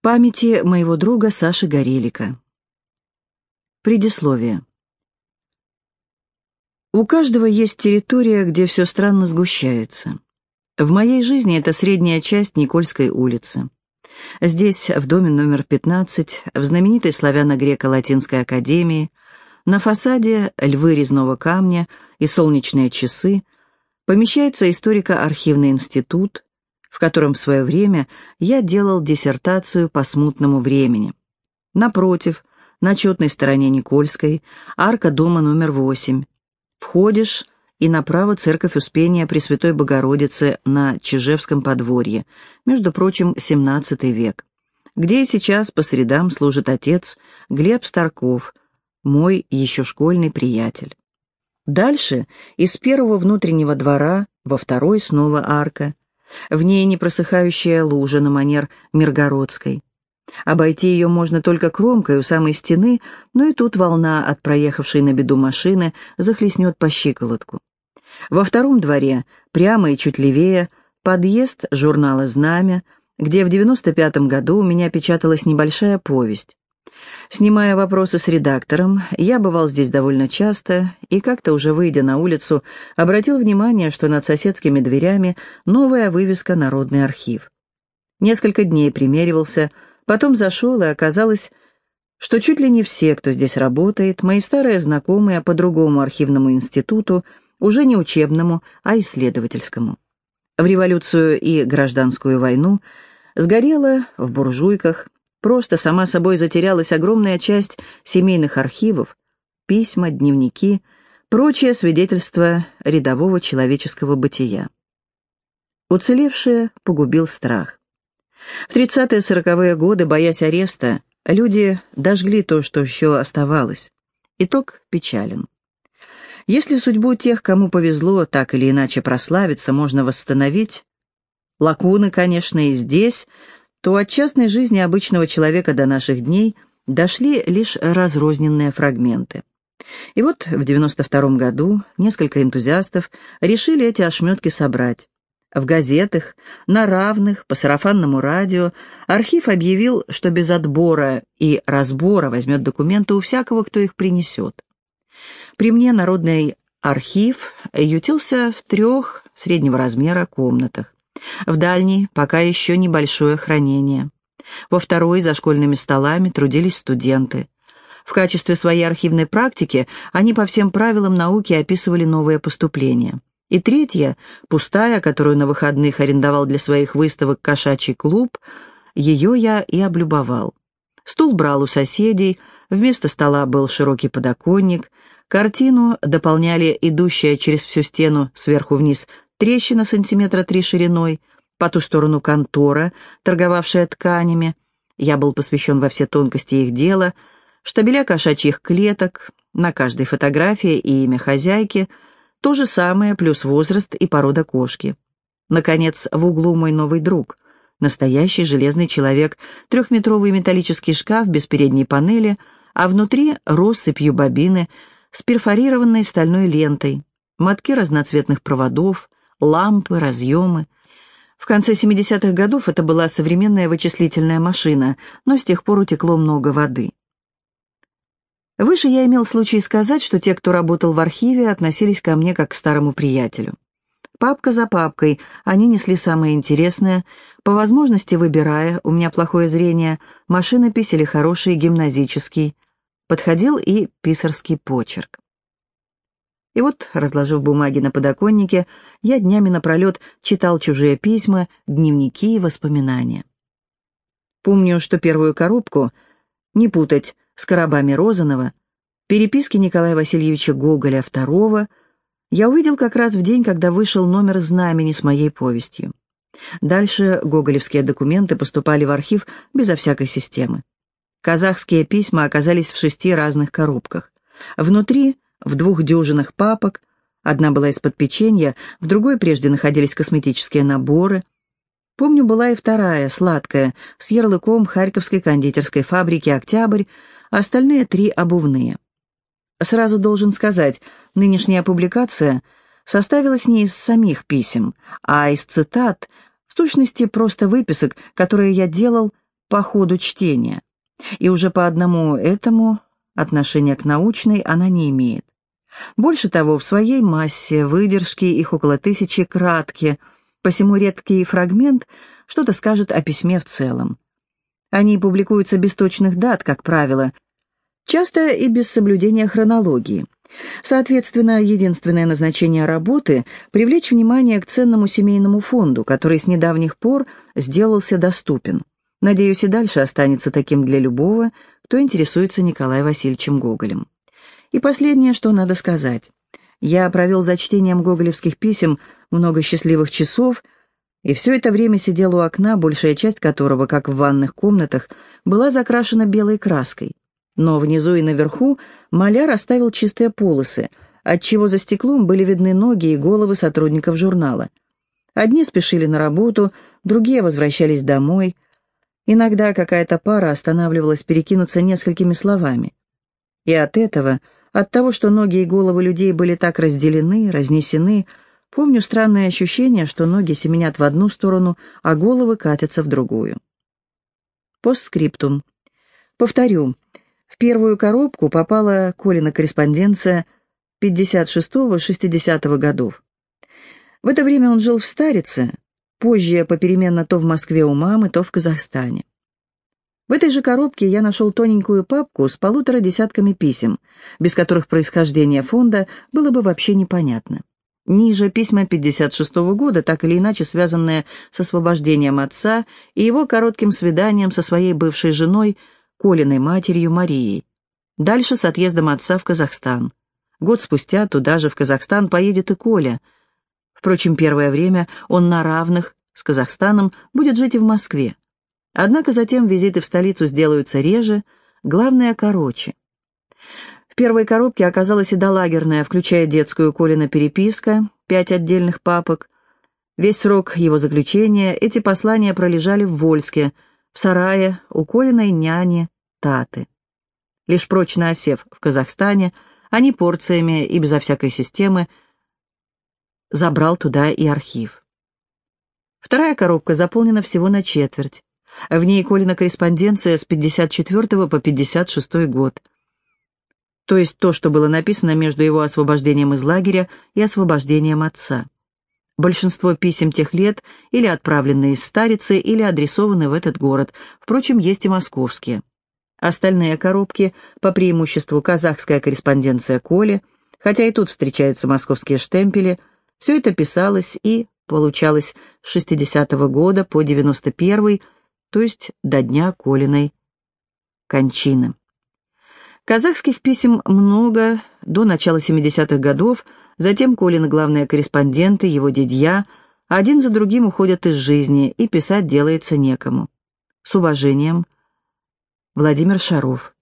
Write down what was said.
Памяти моего друга Саши Горелика. Предисловие. У каждого есть территория, где все странно сгущается. В моей жизни это средняя часть Никольской улицы. Здесь, в доме номер 15, в знаменитой славяно-греко-латинской академии, на фасаде львы резного камня и солнечные часы, помещается историко-архивный институт, в котором в свое время я делал диссертацию по смутному времени. Напротив, на четной стороне Никольской, арка дома номер восемь. Входишь, и направо церковь Успения Пресвятой Богородицы на Чижевском подворье, между прочим, XVII век, где и сейчас по средам служит отец Глеб Старков, мой еще школьный приятель. Дальше из первого внутреннего двора во второй снова арка, в ней непросыхающая лужа на манер Миргородской. Обойти ее можно только кромкой у самой стены, но и тут волна от проехавшей на беду машины захлестнет по щиколотку. Во втором дворе, прямо и чуть левее, подъезд журнала «Знамя», где в 95-м году у меня печаталась небольшая повесть. Снимая вопросы с редактором, я бывал здесь довольно часто и как-то уже выйдя на улицу, обратил внимание, что над соседскими дверями новая вывеска «Народный архив». Несколько дней примеривался, потом зашел, и оказалось, что чуть ли не все, кто здесь работает, мои старые знакомые по другому архивному институту, уже не учебному, а исследовательскому. В революцию и гражданскую войну сгорела в буржуйках, Просто сама собой затерялась огромная часть семейных архивов, письма, дневники, прочее свидетельство рядового человеческого бытия. Уцелевшее погубил страх. В 30-40-е годы, боясь ареста, люди дожгли то, что еще оставалось. Итог печален. Если судьбу тех, кому повезло так или иначе прославиться, можно восстановить, лакуны, конечно, и здесь, то от частной жизни обычного человека до наших дней дошли лишь разрозненные фрагменты. И вот в 92 году несколько энтузиастов решили эти ошметки собрать. В газетах, на равных, по сарафанному радио архив объявил, что без отбора и разбора возьмет документы у всякого, кто их принесет. При мне народный архив ютился в трех среднего размера комнатах. В дальней пока еще небольшое хранение. Во второй за школьными столами трудились студенты. В качестве своей архивной практики они по всем правилам науки описывали новые поступления. И третья, пустая, которую на выходных арендовал для своих выставок кошачий клуб, ее я и облюбовал. Стул брал у соседей, вместо стола был широкий подоконник, картину дополняли идущая через всю стену сверху вниз трещина сантиметра три шириной, по ту сторону контора, торговавшая тканями. Я был посвящен во все тонкости их дела, штабеля кошачьих клеток, на каждой фотографии и имя хозяйки, то же самое, плюс возраст и порода кошки. Наконец, в углу мой новый друг, настоящий железный человек, трехметровый металлический шкаф без передней панели, а внутри россыпью бобины с перфорированной стальной лентой, мотки разноцветных проводов, лампы, разъемы. В конце 70-х годов это была современная вычислительная машина, но с тех пор утекло много воды. Выше я имел случай сказать, что те, кто работал в архиве, относились ко мне как к старому приятелю. Папка за папкой, они несли самое интересное, по возможности выбирая, у меня плохое зрение, машинопись или хороший гимназический. Подходил и писарский почерк. И вот, разложив бумаги на подоконнике, я днями напролет читал чужие письма, дневники и воспоминания. Помню, что первую коробку, не путать с коробами Розанова, переписки Николая Васильевича Гоголя II, я увидел как раз в день, когда вышел номер знамени с моей повестью. Дальше гоголевские документы поступали в архив безо всякой системы. Казахские письма оказались в шести разных коробках. Внутри в двух дюжинах папок, одна была из-под печенья, в другой прежде находились косметические наборы. Помню, была и вторая, сладкая, с ярлыком Харьковской кондитерской фабрики «Октябрь», а остальные три обувные. Сразу должен сказать, нынешняя публикация составилась не из самих писем, а из цитат, в сущности просто выписок, которые я делал по ходу чтения, и уже по одному этому отношения к научной она не имеет. Больше того, в своей массе, выдержке их около тысячи кратки, посему редкий фрагмент что-то скажет о письме в целом. Они публикуются без точных дат, как правило, часто и без соблюдения хронологии. Соответственно, единственное назначение работы – привлечь внимание к ценному семейному фонду, который с недавних пор сделался доступен. Надеюсь, и дальше останется таким для любого, кто интересуется Николаем Васильевичем Гоголем. И последнее, что надо сказать. Я провел за чтением гоголевских писем много счастливых часов, и все это время сидел у окна, большая часть которого, как в ванных комнатах, была закрашена белой краской. Но внизу и наверху маляр оставил чистые полосы, отчего за стеклом были видны ноги и головы сотрудников журнала. Одни спешили на работу, другие возвращались домой. Иногда какая-то пара останавливалась перекинуться несколькими словами. И от этого от того, что ноги и головы людей были так разделены, разнесены, помню странное ощущение, что ноги семенят в одну сторону, а головы катятся в другую. Постскриптум. Повторю, в первую коробку попала Колина корреспонденция 56-60 годов. В это время он жил в Старице, позже попеременно то в Москве у мамы, то в Казахстане. В этой же коробке я нашел тоненькую папку с полутора десятками писем, без которых происхождение фонда было бы вообще непонятно. Ниже письма 56 -го года, так или иначе связанные с освобождением отца и его коротким свиданием со своей бывшей женой, Колиной матерью Марией. Дальше с отъездом отца в Казахстан. Год спустя туда же, в Казахстан, поедет и Коля. Впрочем, первое время он на равных с Казахстаном будет жить и в Москве. Однако затем визиты в столицу сделаются реже, главное – короче. В первой коробке оказалась и долагерная, включая детскую Колина переписка, пять отдельных папок. Весь срок его заключения эти послания пролежали в Вольске, в сарае у Колиной няни Таты. Лишь прочно осев в Казахстане, они порциями и безо всякой системы забрал туда и архив. Вторая коробка заполнена всего на четверть. В ней Колина корреспонденция с 54 по 56 год. То есть то, что было написано между его освобождением из лагеря и освобождением отца. Большинство писем тех лет или отправлены из Старицы, или адресованы в этот город. Впрочем, есть и московские. Остальные коробки, по преимуществу казахская корреспонденция Коли, хотя и тут встречаются московские штемпели, все это писалось и получалось с 60 -го года по 91 то есть до дня Колиной кончины. Казахских писем много до начала 70-х годов, затем Колины главные корреспонденты, его дядья, один за другим уходят из жизни, и писать делается некому. С уважением, Владимир Шаров.